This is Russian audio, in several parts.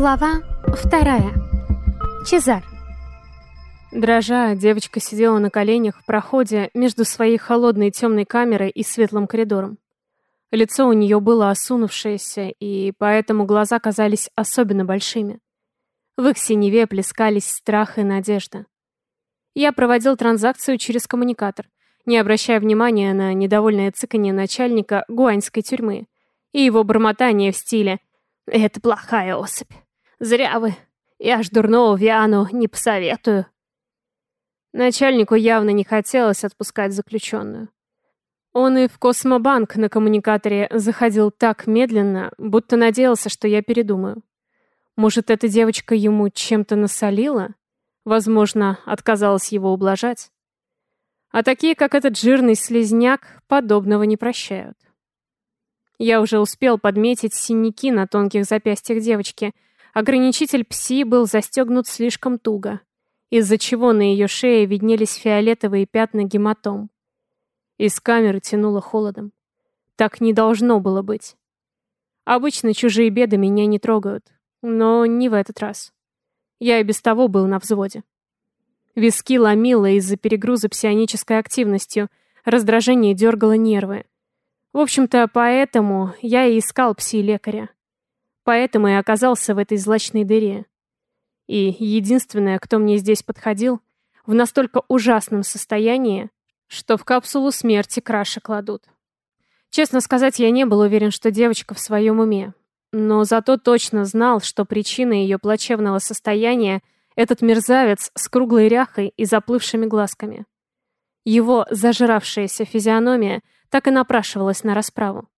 Глава вторая. Чезар. Дрожа, девочка сидела на коленях в проходе между своей холодной темной камерой и светлым коридором. Лицо у нее было осунувшееся, и поэтому глаза казались особенно большими. В их синеве плескались страх и надежда. Я проводил транзакцию через коммуникатор, не обращая внимания на недовольное цыканье начальника гуаньской тюрьмы и его бормотание в стиле «Это плохая особь. Зря вы. Я ж дурного Виану не посоветую». Начальнику явно не хотелось отпускать заключенную. Он и в Космобанк на коммуникаторе заходил так медленно, будто надеялся, что я передумаю. Может, эта девочка ему чем-то насолила? Возможно, отказалась его ублажать? А такие, как этот жирный слезняк, подобного не прощают. Я уже успел подметить синяки на тонких запястьях девочки. Ограничитель пси был застегнут слишком туго, из-за чего на ее шее виднелись фиолетовые пятна гематом. Из камеры тянуло холодом. Так не должно было быть. Обычно чужие беды меня не трогают, но не в этот раз. Я и без того был на взводе. Виски ломило из-за перегруза псионической активностью, раздражение дергало нервы. В общем-то, поэтому я и искал пси-лекаря. Поэтому и оказался в этой злачной дыре. И единственное, кто мне здесь подходил, в настолько ужасном состоянии, что в капсулу смерти краши кладут. Честно сказать, я не был уверен, что девочка в своем уме. Но зато точно знал, что причина ее плачевного состояния — этот мерзавец с круглой ряхой и заплывшими глазками. Его зажравшаяся физиономия — так и напрашивалась на расправу.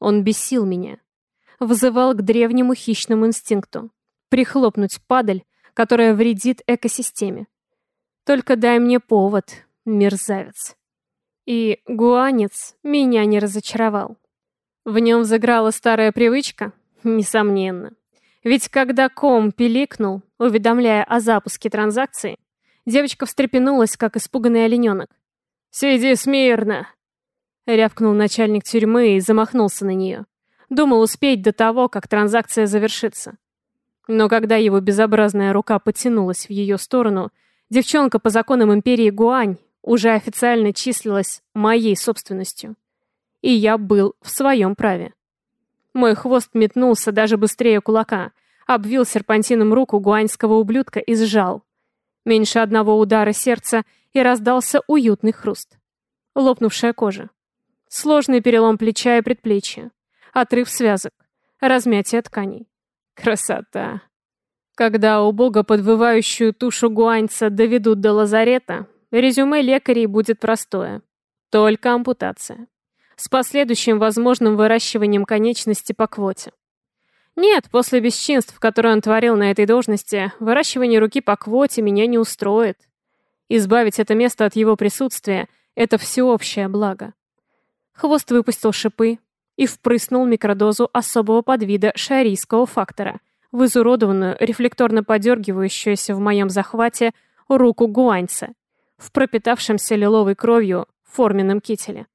Он бесил меня. Вызывал к древнему хищному инстинкту. Прихлопнуть падаль, которая вредит экосистеме. Только дай мне повод, мерзавец. И гуанец меня не разочаровал. В нем заграла старая привычка? Несомненно. Ведь когда ком пиликнул, уведомляя о запуске транзакции, девочка встрепенулась, как испуганный олененок. «Сиди смирно!» Рявкнул начальник тюрьмы и замахнулся на нее. Думал успеть до того, как транзакция завершится. Но когда его безобразная рука потянулась в ее сторону, девчонка по законам империи Гуань уже официально числилась моей собственностью. И я был в своем праве. Мой хвост метнулся даже быстрее кулака, обвил серпантином руку гуаньского ублюдка и сжал. Меньше одного удара сердца, и раздался уютный хруст. Лопнувшая кожа. Сложный перелом плеча и предплечья. Отрыв связок. Размятие тканей. Красота. Когда у бога подвывающую тушу гуаньца доведут до лазарета, резюме лекарей будет простое. Только ампутация. С последующим возможным выращиванием конечности по квоте. Нет, после бесчинств, которые он творил на этой должности, выращивание руки по квоте меня не устроит. Избавить это место от его присутствия — это всеобщее благо. Хвост выпустил шипы и впрыснул микродозу особого подвида шарийского фактора в изуродованную, рефлекторно подергивающуюся в моем захвате руку гуаньца в пропитавшемся лиловой кровью форменном кителе.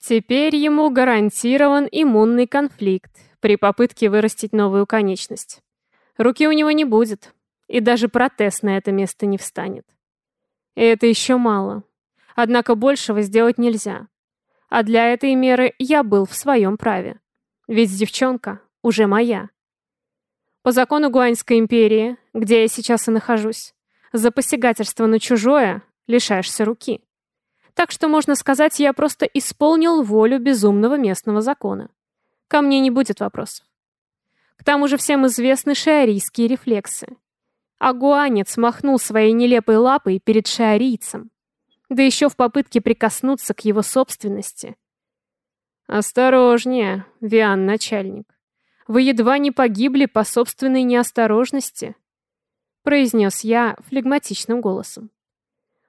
Теперь ему гарантирован иммунный конфликт при попытке вырастить новую конечность. Руки у него не будет, и даже протез на это место не встанет. И это еще мало. Однако большего сделать нельзя. А для этой меры я был в своем праве. Ведь девчонка уже моя. По закону Гуаньской империи, где я сейчас и нахожусь, за посягательство на чужое лишаешься руки. Так что, можно сказать, я просто исполнил волю безумного местного закона. Ко мне не будет вопросов. К тому же всем известны шиарийские рефлексы. А гуанец махнул своей нелепой лапой перед шиарийцем да еще в попытке прикоснуться к его собственности. «Осторожнее, Виан, начальник. Вы едва не погибли по собственной неосторожности», произнес я флегматичным голосом.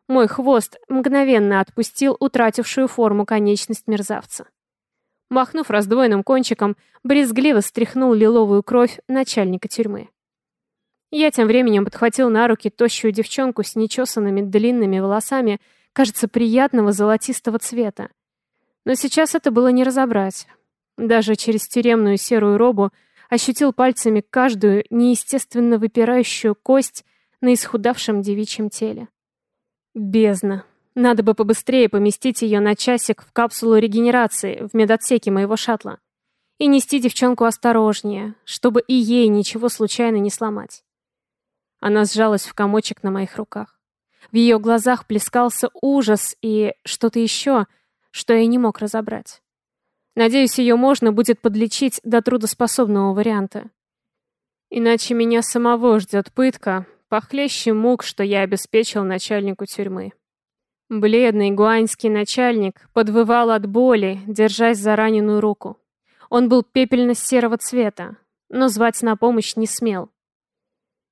Мой хвост мгновенно отпустил утратившую форму конечность мерзавца. Махнув раздвоенным кончиком, брезгливо стряхнул лиловую кровь начальника тюрьмы. Я тем временем подхватил на руки тощую девчонку с нечесанными длинными волосами кажется, приятного золотистого цвета. Но сейчас это было не разобрать. Даже через тюремную серую робу ощутил пальцами каждую неестественно выпирающую кость на исхудавшем девичьем теле. Бездна. Надо бы побыстрее поместить ее на часик в капсулу регенерации в медотсеке моего шаттла. И нести девчонку осторожнее, чтобы и ей ничего случайно не сломать. Она сжалась в комочек на моих руках. В ее глазах плескался ужас и что-то еще, что я не мог разобрать. Надеюсь, ее можно будет подлечить до трудоспособного варианта. Иначе меня самого ждет пытка, похлеще мук, что я обеспечил начальнику тюрьмы. Бледный гуаньский начальник подвывал от боли, держась за раненую руку. Он был пепельно-серого цвета, но звать на помощь не смел.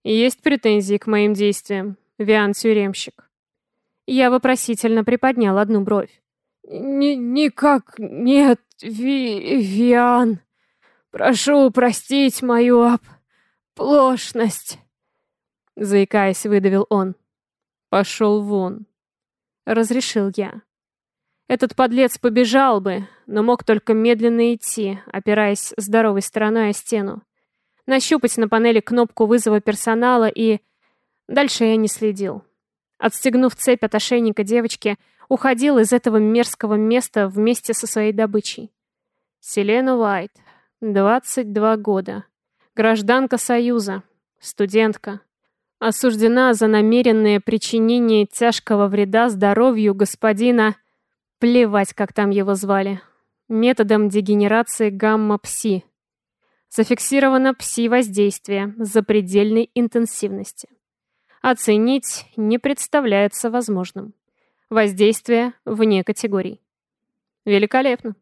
Есть претензии к моим действиям, Виан-тюремщик. Я вопросительно приподнял одну бровь. «Никак нет, Ви... Виан. Прошу простить мою оплошность», — заикаясь, выдавил он. «Пошел вон», — разрешил я. Этот подлец побежал бы, но мог только медленно идти, опираясь здоровой стороной о стену. Нащупать на панели кнопку вызова персонала и... Дальше я не следил. Отстегнув цепь от ошейника девочки, уходил из этого мерзкого места вместе со своей добычей. Селена Уайт, 22 года, гражданка Союза, студентка, осуждена за намеренное причинение тяжкого вреда здоровью господина... Плевать, как там его звали. Методом дегенерации гамма-пси. Зафиксировано пси-воздействие запредельной интенсивности. Оценить не представляется возможным. Воздействие вне категорий. Великолепно.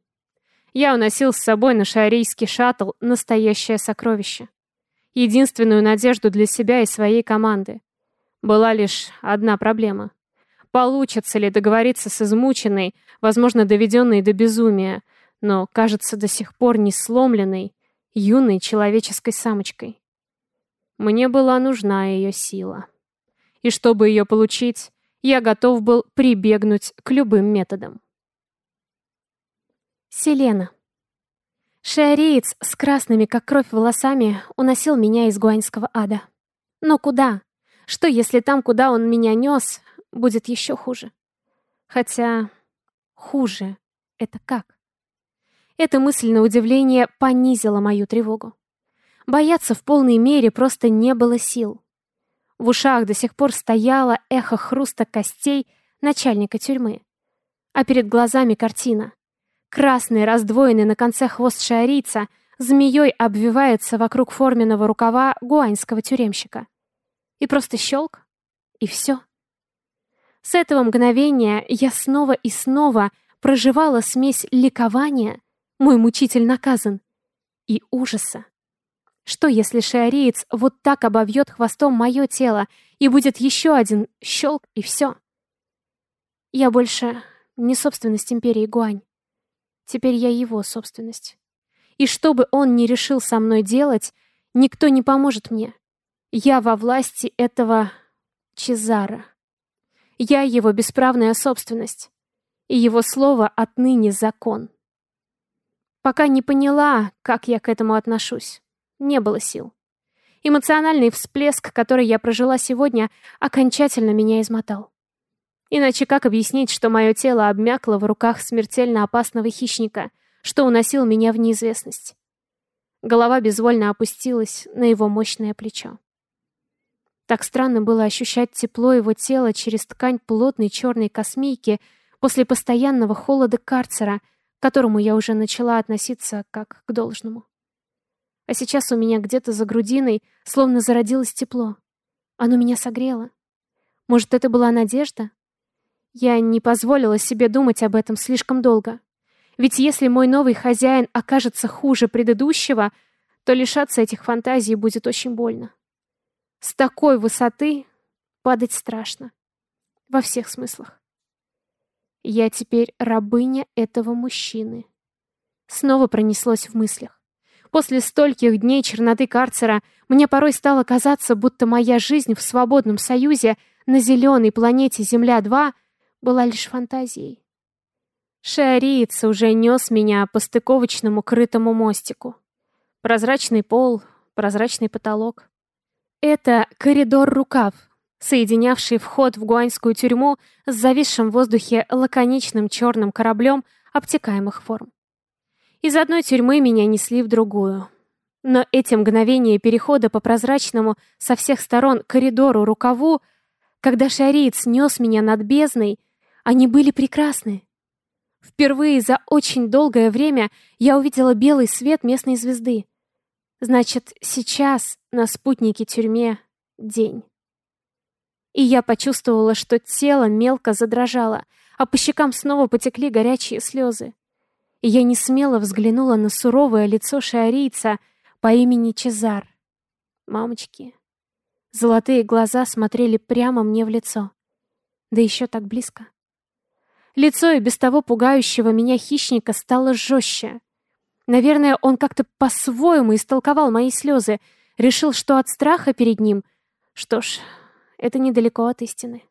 Я уносил с собой на шарийский шаттл настоящее сокровище. Единственную надежду для себя и своей команды. Была лишь одна проблема. Получится ли договориться с измученной, возможно, доведенной до безумия, но, кажется, до сих пор не сломленной, юной человеческой самочкой. Мне была нужна ее сила. И чтобы ее получить, я готов был прибегнуть к любым методам. Селена. Шиареец с красными, как кровь, волосами уносил меня из гуаньского ада. Но куда? Что, если там, куда он меня нес, будет еще хуже? Хотя хуже — это как? Эта мысль на удивление понизила мою тревогу. Бояться в полной мере просто не было сил. В ушах до сих пор стояло эхо хруста костей начальника тюрьмы. А перед глазами картина. Красный, раздвоенный на конце хвост шиарийца, змеей обвивается вокруг форменного рукава гуаньского тюремщика. И просто щелк, и все. С этого мгновения я снова и снова проживала смесь ликования, мой мучитель наказан, и ужаса. Что, если шиареец вот так обовьет хвостом мое тело, и будет еще один щелк, и все? Я больше не собственность империи Гуань. Теперь я его собственность. И что бы он ни решил со мной делать, никто не поможет мне. Я во власти этого Чезара. Я его бесправная собственность. И его слово отныне закон. Пока не поняла, как я к этому отношусь. Не было сил. Эмоциональный всплеск, который я прожила сегодня, окончательно меня измотал. Иначе как объяснить, что мое тело обмякло в руках смертельно опасного хищника, что уносил меня в неизвестность? Голова безвольно опустилась на его мощное плечо. Так странно было ощущать тепло его тела через ткань плотной черной космейки после постоянного холода карцера, к которому я уже начала относиться как к должному. А сейчас у меня где-то за грудиной словно зародилось тепло. Оно меня согрело. Может, это была надежда? Я не позволила себе думать об этом слишком долго. Ведь если мой новый хозяин окажется хуже предыдущего, то лишаться этих фантазий будет очень больно. С такой высоты падать страшно. Во всех смыслах. Я теперь рабыня этого мужчины. Снова пронеслось в мыслях. После стольких дней черноты карцера мне порой стало казаться, будто моя жизнь в свободном союзе на зеленой планете Земля-2 была лишь фантазией. Шиариец уже нес меня по стыковочному крытому мостику. Прозрачный пол, прозрачный потолок. Это коридор-рукав, соединявший вход в гуаньскую тюрьму с зависшим в воздухе лаконичным черным кораблем обтекаемых форм. Из одной тюрьмы меня несли в другую. Но эти мгновения перехода по прозрачному со всех сторон коридору-рукаву, когда шариец нес меня над бездной, они были прекрасны. Впервые за очень долгое время я увидела белый свет местной звезды. Значит, сейчас на спутнике тюрьме день. И я почувствовала, что тело мелко задрожало, а по щекам снова потекли горячие слезы. И я не смело взглянула на суровое лицо шиарийца по имени Чезар. Мамочки. Золотые глаза смотрели прямо мне в лицо. Да еще так близко. Лицо и без того пугающего меня хищника стало жестче. Наверное, он как-то по-своему истолковал мои слезы, решил, что от страха перед ним... Что ж, это недалеко от истины.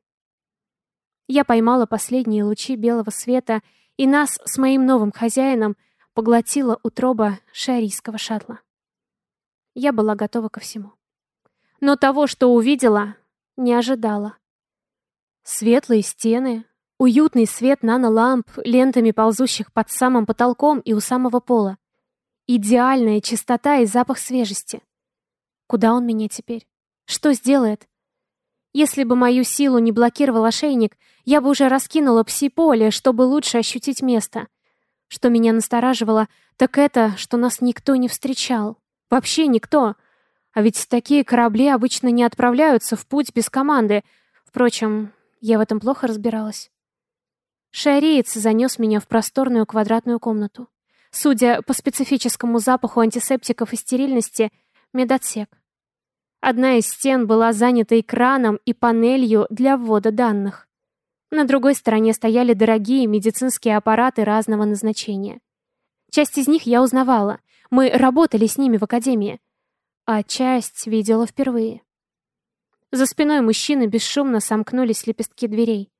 Я поймала последние лучи белого света, и нас с моим новым хозяином поглотила утроба шарийского шаттла. Я была готова ко всему. Но того, что увидела, не ожидала. Светлые стены, Уютный свет наноламп, лентами ползущих под самым потолком и у самого пола. Идеальная чистота и запах свежести. Куда он меня теперь? Что сделает? Если бы мою силу не блокировал ошейник, я бы уже раскинула пси-поле, чтобы лучше ощутить место. Что меня настораживало, так это, что нас никто не встречал. Вообще никто. А ведь такие корабли обычно не отправляются в путь без команды. Впрочем, я в этом плохо разбиралась. Шариец занес меня в просторную квадратную комнату. Судя по специфическому запаху антисептиков и стерильности, медотсек. Одна из стен была занята экраном и панелью для ввода данных. На другой стороне стояли дорогие медицинские аппараты разного назначения. Часть из них я узнавала. Мы работали с ними в академии. А часть видела впервые. За спиной мужчины бесшумно сомкнулись лепестки дверей.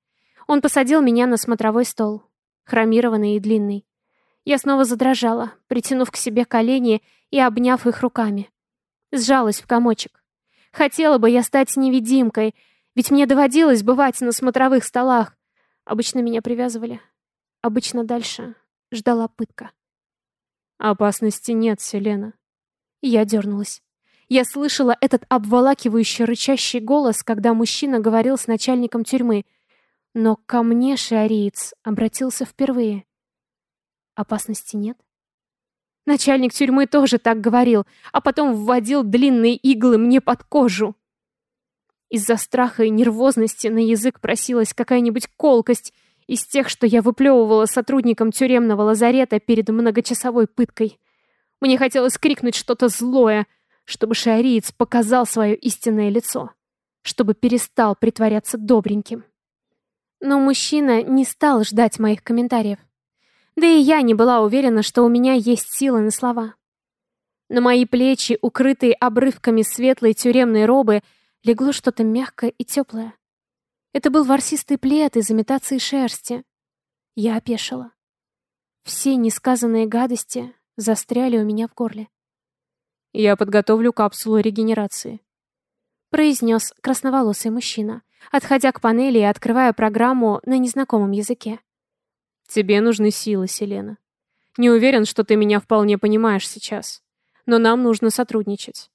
Он посадил меня на смотровой стол, хромированный и длинный. Я снова задрожала, притянув к себе колени и обняв их руками. Сжалась в комочек. Хотела бы я стать невидимкой, ведь мне доводилось бывать на смотровых столах. Обычно меня привязывали. Обычно дальше ждала пытка. «Опасности нет, Селена». Я дернулась. Я слышала этот обволакивающий рычащий голос, когда мужчина говорил с начальником тюрьмы — но ко мне шиариец обратился впервые. Опасности нет? Начальник тюрьмы тоже так говорил, а потом вводил длинные иглы мне под кожу. Из-за страха и нервозности на язык просилась какая-нибудь колкость из тех, что я выплевывала сотрудникам тюремного лазарета перед многочасовой пыткой. Мне хотелось крикнуть что-то злое, чтобы шиариец показал свое истинное лицо, чтобы перестал притворяться добреньким. Но мужчина не стал ждать моих комментариев. Да и я не была уверена, что у меня есть силы на слова. На мои плечи, укрытые обрывками светлой тюремной робы, легло что-то мягкое и теплое. Это был ворсистый плед из имитации шерсти. Я опешила. Все несказанные гадости застряли у меня в горле. «Я подготовлю капсулу регенерации», — произнес красноволосый мужчина, отходя к панели и открывая программу на незнакомом языке. «Тебе нужны силы, Селена. Не уверен, что ты меня вполне понимаешь сейчас. Но нам нужно сотрудничать.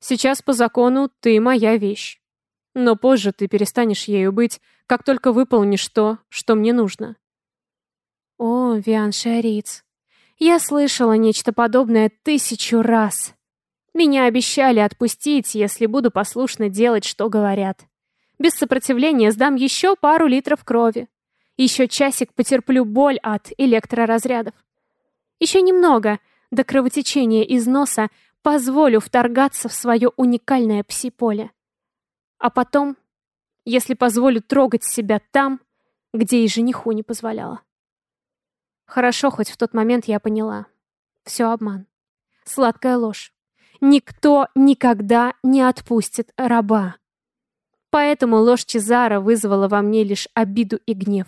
Сейчас по закону ты моя вещь. Но позже ты перестанешь ею быть, как только выполнишь то, что мне нужно». «О, Виан Шариц, я слышала нечто подобное тысячу раз. Меня обещали отпустить, если буду послушно делать, что говорят. Без сопротивления сдам еще пару литров крови. Еще часик потерплю боль от электроразрядов. Еще немного до кровотечения из носа позволю вторгаться в свое уникальное пси-поле. А потом, если позволю трогать себя там, где и жениху не позволяла. Хорошо, хоть в тот момент я поняла. Все обман. Сладкая ложь. Никто никогда не отпустит раба. Поэтому ложь Чезара вызвала во мне лишь обиду и гнев.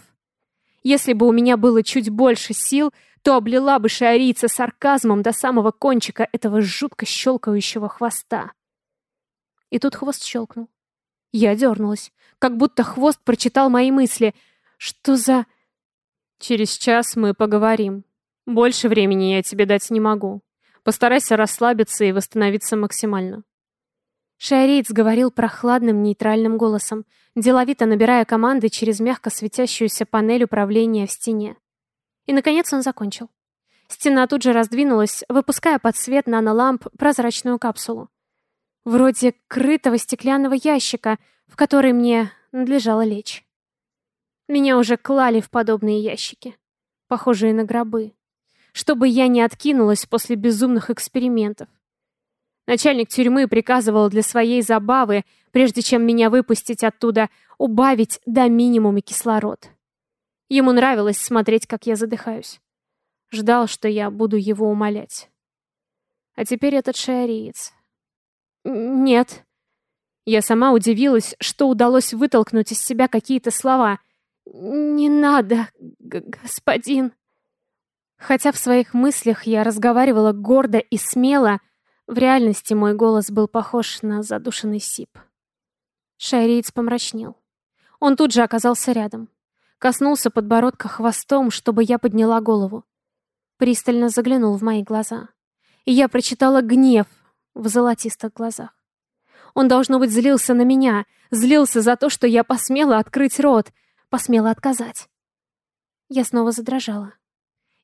Если бы у меня было чуть больше сил, то облила бы шиарийца сарказмом до самого кончика этого жутко щелкающего хвоста. И тут хвост щелкнул. Я дернулась, как будто хвост прочитал мои мысли. Что за... Через час мы поговорим. Больше времени я тебе дать не могу. Постарайся расслабиться и восстановиться максимально. Шариц говорил прохладным, нейтральным голосом, деловито набирая команды через мягко светящуюся панель управления в стене. И, наконец, он закончил. Стена тут же раздвинулась, выпуская под свет наноламп прозрачную капсулу. Вроде крытого стеклянного ящика, в который мне надлежало лечь. Меня уже клали в подобные ящики, похожие на гробы, чтобы я не откинулась после безумных экспериментов. Начальник тюрьмы приказывал для своей забавы, прежде чем меня выпустить оттуда, убавить до минимума кислород. Ему нравилось смотреть, как я задыхаюсь. Ждал, что я буду его умолять. А теперь этот шиариец. Нет. Я сама удивилась, что удалось вытолкнуть из себя какие-то слова. «Не надо, господин». Хотя в своих мыслях я разговаривала гордо и смело, в реальности мой голос был похож на задушенный сип. Шайриец помрачнел. Он тут же оказался рядом. Коснулся подбородка хвостом, чтобы я подняла голову. Пристально заглянул в мои глаза. И я прочитала гнев в золотистых глазах. Он, должно быть, злился на меня, злился за то, что я посмела открыть рот, посмела отказать. Я снова задрожала.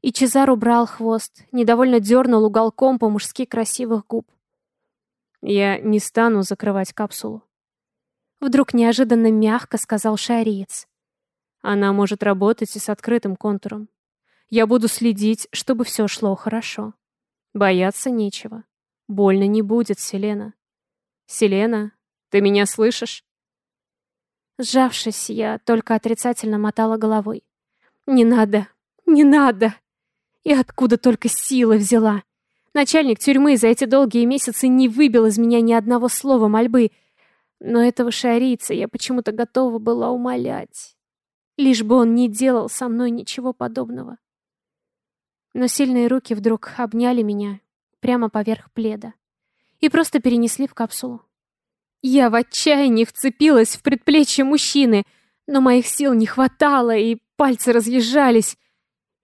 И Чезар убрал хвост, недовольно дернул уголком по-мужски красивых губ. «Я не стану закрывать капсулу». Вдруг неожиданно мягко сказал шариец. «Она может работать и с открытым контуром. Я буду следить, чтобы все шло хорошо. Бояться нечего. Больно не будет, Селена. Селена, ты меня слышишь?» Сжавшись, я только отрицательно мотала головой. «Не надо, не надо!» И откуда только сила взяла? Начальник тюрьмы за эти долгие месяцы не выбил из меня ни одного слова мольбы. Но этого шарийца я почему-то готова была умолять. Лишь бы он не делал со мной ничего подобного. Но сильные руки вдруг обняли меня прямо поверх пледа и просто перенесли в капсулу. Я в отчаянии вцепилась в предплечье мужчины, но моих сил не хватало, и пальцы разъезжались.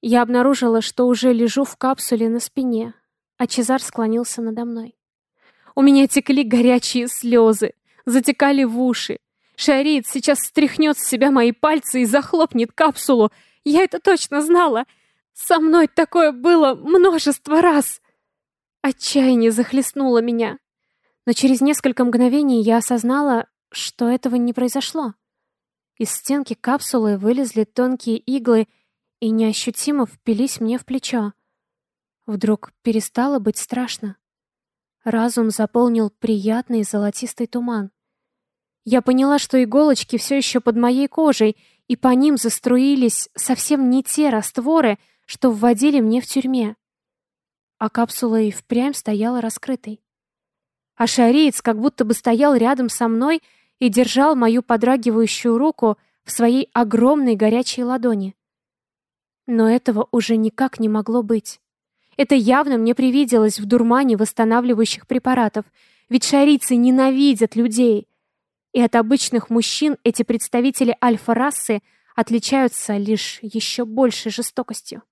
Я обнаружила, что уже лежу в капсуле на спине, а Чезар склонился надо мной. У меня текли горячие слезы, затекали в уши. Шарит сейчас стряхнет с себя мои пальцы и захлопнет капсулу. Я это точно знала. Со мной такое было множество раз. Отчаяние захлестнуло меня. Но через несколько мгновений я осознала, что этого не произошло. Из стенки капсулы вылезли тонкие иглы и неощутимо впились мне в плечо. Вдруг перестало быть страшно. Разум заполнил приятный золотистый туман. Я поняла, что иголочки все еще под моей кожей, и по ним заструились совсем не те растворы, что вводили мне в тюрьме. А капсула и впрямь стояла раскрытой. А шариец как будто бы стоял рядом со мной и держал мою подрагивающую руку в своей огромной горячей ладони. Но этого уже никак не могло быть. Это явно мне привиделось в дурмане восстанавливающих препаратов, ведь шарицы ненавидят людей. И от обычных мужчин эти представители альфа-расы отличаются лишь еще большей жестокостью.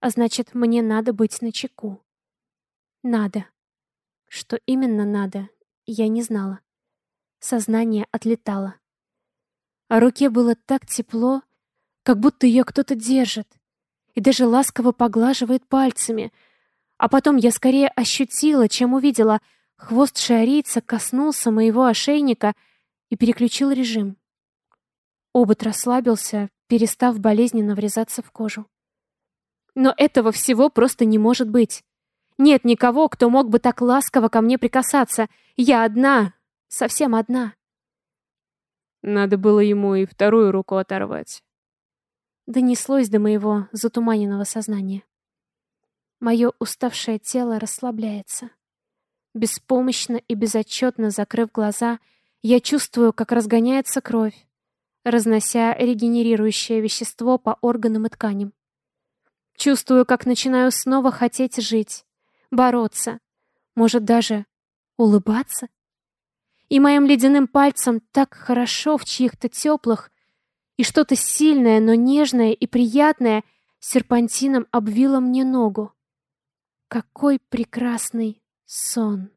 А значит, мне надо быть начеку. Надо. Что именно надо, я не знала. Сознание отлетало. А руке было так тепло, как будто ее кто-то держит и даже ласково поглаживает пальцами. А потом я скорее ощутила, чем увидела. Хвост шиарийца коснулся моего ошейника и переключил режим. Обод расслабился, перестав болезненно врезаться в кожу. Но этого всего просто не может быть. Нет никого, кто мог бы так ласково ко мне прикасаться. Я одна, совсем одна. Надо было ему и вторую руку оторвать донеслось до моего затуманенного сознания. Мое уставшее тело расслабляется. Беспомощно и безотчетно закрыв глаза, я чувствую, как разгоняется кровь, разнося регенерирующее вещество по органам и тканям. Чувствую, как начинаю снова хотеть жить, бороться, может даже улыбаться. И моим ледяным пальцем так хорошо в чьих-то теплых, и что-то сильное, но нежное и приятное серпантином обвило мне ногу. Какой прекрасный сон!